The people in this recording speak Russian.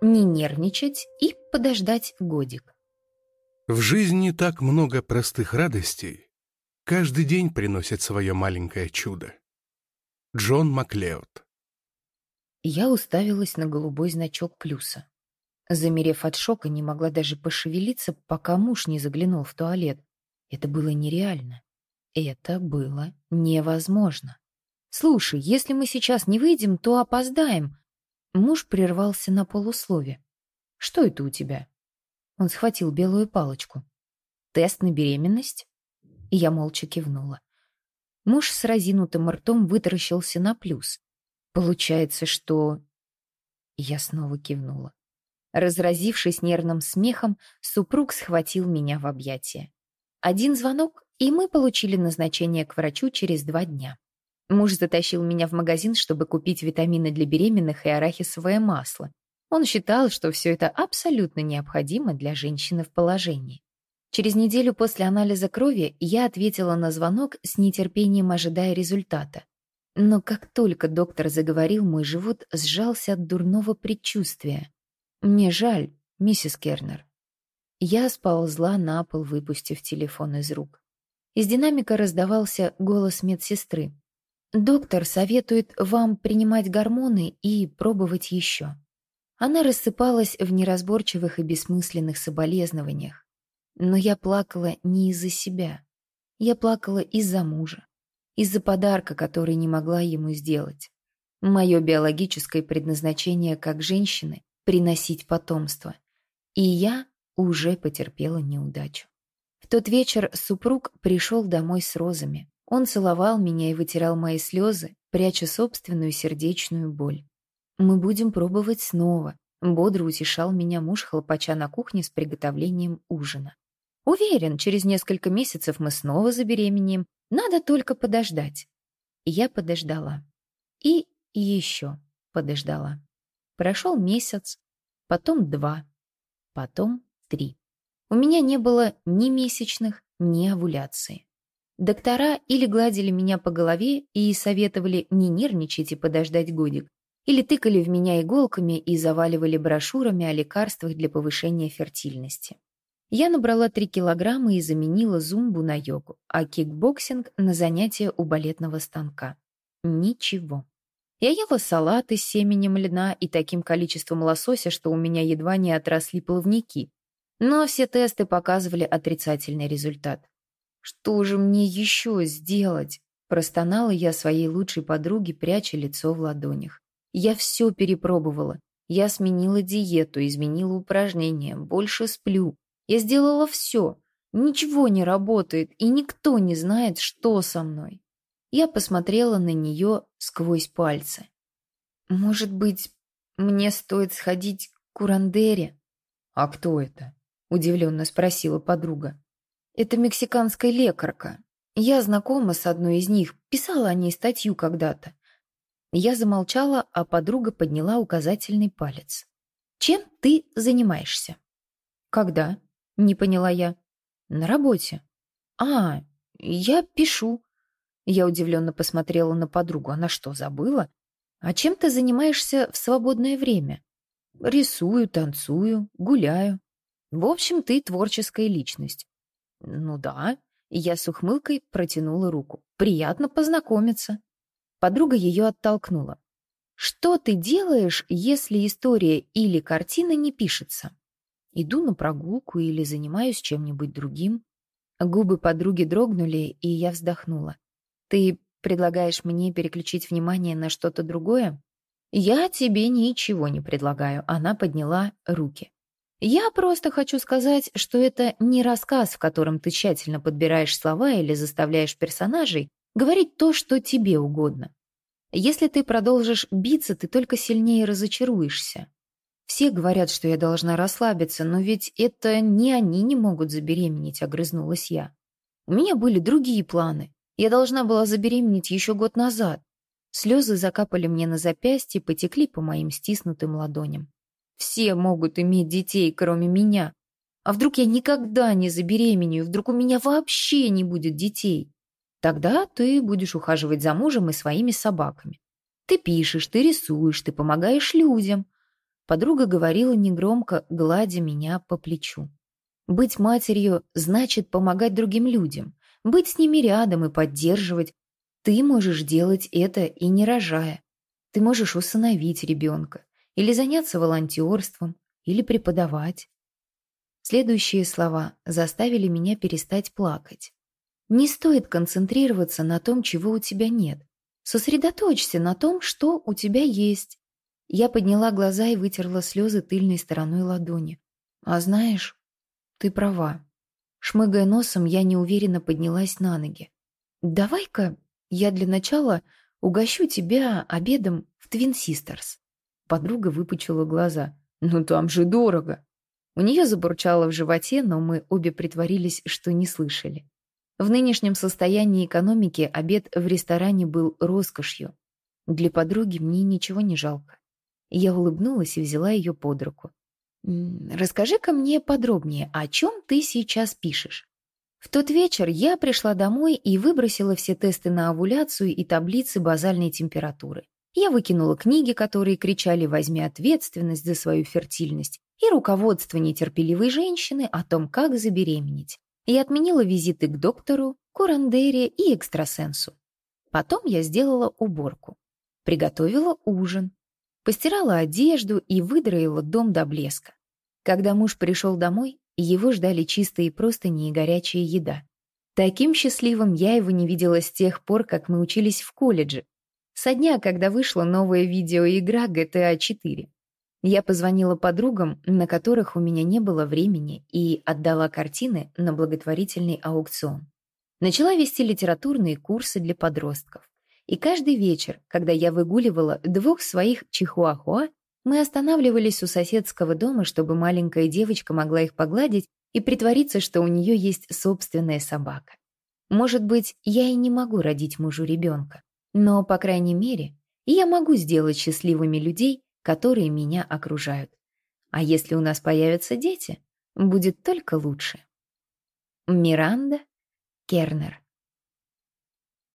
не нервничать и подождать годик. В жизни так много простых радостей. Каждый день приносит свое маленькое чудо. Джон Маклеод Я уставилась на голубой значок плюса. Замерев от шока, не могла даже пошевелиться, пока муж не заглянул в туалет. Это было нереально. Это было невозможно. «Слушай, если мы сейчас не выйдем, то опоздаем». Муж прервался на полуслове. «Что это у тебя?» Он схватил белую палочку. «Тест на беременность?» И я молча кивнула. Муж с разинутым ртом вытаращился на плюс. «Получается, что...» Я снова кивнула. Разразившись нервным смехом, супруг схватил меня в объятия. Один звонок, и мы получили назначение к врачу через два дня. Муж затащил меня в магазин, чтобы купить витамины для беременных и арахисовое масло. Он считал, что все это абсолютно необходимо для женщины в положении. Через неделю после анализа крови я ответила на звонок с нетерпением ожидая результата. Но как только доктор заговорил, мой живот сжался от дурного предчувствия. «Мне жаль, миссис Кернер». Я сползла на пол, выпустив телефон из рук. Из динамика раздавался голос медсестры. «Доктор советует вам принимать гормоны и пробовать еще». Она рассыпалась в неразборчивых и бессмысленных соболезнованиях. Но я плакала не из-за себя. Я плакала из-за мужа. Из-за подарка, который не могла ему сделать. Мое биологическое предназначение как женщины — приносить потомство. И я уже потерпела неудачу. В тот вечер супруг пришел домой с розами. Он целовал меня и вытирал мои слезы, пряча собственную сердечную боль. «Мы будем пробовать снова», — бодро утешал меня муж, хлопача на кухне с приготовлением ужина. «Уверен, через несколько месяцев мы снова забеременеем. Надо только подождать». Я подождала. И еще подождала. Прошел месяц, потом два, потом три. У меня не было ни месячных, ни овуляции. Доктора или гладили меня по голове и советовали не нервничать и подождать годик, или тыкали в меня иголками и заваливали брошюрами о лекарствах для повышения фертильности. Я набрала 3 килограмма и заменила зумбу на йогу, а кикбоксинг на занятия у балетного станка. Ничего. Я ела салаты с семенем льна и таким количеством лосося, что у меня едва не отросли плавники. Но все тесты показывали отрицательный результат. «Что же мне еще сделать?» Простонала я своей лучшей подруге, пряча лицо в ладонях. Я все перепробовала. Я сменила диету, изменила упражнения, больше сплю. Я сделала все. Ничего не работает, и никто не знает, что со мной. Я посмотрела на нее сквозь пальцы. «Может быть, мне стоит сходить к Курандере?» «А кто это?» — удивленно спросила подруга. Это мексиканская лекарка. Я знакома с одной из них, писала о ней статью когда-то. Я замолчала, а подруга подняла указательный палец. «Чем ты занимаешься?» «Когда?» — не поняла я. «На работе». «А, я пишу». Я удивленно посмотрела на подругу. Она что, забыла? «А чем ты занимаешься в свободное время?» «Рисую, танцую, гуляю». «В общем, ты творческая личность. «Ну да». Я с ухмылкой протянула руку. «Приятно познакомиться». Подруга ее оттолкнула. «Что ты делаешь, если история или картина не пишется?» «Иду на прогулку или занимаюсь чем-нибудь другим». Губы подруги дрогнули, и я вздохнула. «Ты предлагаешь мне переключить внимание на что-то другое?» «Я тебе ничего не предлагаю», — она подняла руки. Я просто хочу сказать, что это не рассказ, в котором ты тщательно подбираешь слова или заставляешь персонажей говорить то, что тебе угодно. Если ты продолжишь биться, ты только сильнее разочаруешься. Все говорят, что я должна расслабиться, но ведь это не они не могут забеременеть, огрызнулась я. У меня были другие планы. Я должна была забеременеть еще год назад. Слезы закапали мне на запястье, потекли по моим стиснутым ладоням. Все могут иметь детей, кроме меня. А вдруг я никогда не забеременею, вдруг у меня вообще не будет детей? Тогда ты будешь ухаживать за мужем и своими собаками. Ты пишешь, ты рисуешь, ты помогаешь людям. Подруга говорила негромко, гладя меня по плечу. Быть матерью значит помогать другим людям, быть с ними рядом и поддерживать. Ты можешь делать это и не рожая. Ты можешь усыновить ребенка, или заняться волонтерством, или преподавать. Следующие слова заставили меня перестать плакать. Не стоит концентрироваться на том, чего у тебя нет. Сосредоточься на том, что у тебя есть. Я подняла глаза и вытерла слезы тыльной стороной ладони. А знаешь, ты права. Шмыгая носом, я неуверенно поднялась на ноги. Давай-ка я для начала угощу тебя обедом в Твин Систерс. Подруга выпучила глаза. «Ну там же дорого!» У нее забурчало в животе, но мы обе притворились, что не слышали. В нынешнем состоянии экономики обед в ресторане был роскошью. Для подруги мне ничего не жалко. Я улыбнулась и взяла ее под руку. «Расскажи-ка мне подробнее, о чем ты сейчас пишешь?» В тот вечер я пришла домой и выбросила все тесты на овуляцию и таблицы базальной температуры. Я выкинула книги, которые кричали «возьми ответственность за свою фертильность» и руководство нетерпеливой женщины о том, как забеременеть. Я отменила визиты к доктору, курандере и экстрасенсу. Потом я сделала уборку. Приготовила ужин. Постирала одежду и выдроила дом до блеска. Когда муж пришел домой, его ждали чистые простыни и горячая еда. Таким счастливым я его не видела с тех пор, как мы учились в колледже, со дня, когда вышла новая видеоигра GTA 4. Я позвонила подругам, на которых у меня не было времени, и отдала картины на благотворительный аукцион. Начала вести литературные курсы для подростков. И каждый вечер, когда я выгуливала двух своих чихуахуа, мы останавливались у соседского дома, чтобы маленькая девочка могла их погладить и притвориться, что у нее есть собственная собака. Может быть, я и не могу родить мужу ребенка, но, по крайней мере, я могу сделать счастливыми людей, которые меня окружают. А если у нас появятся дети, будет только лучше. Миранда Кернер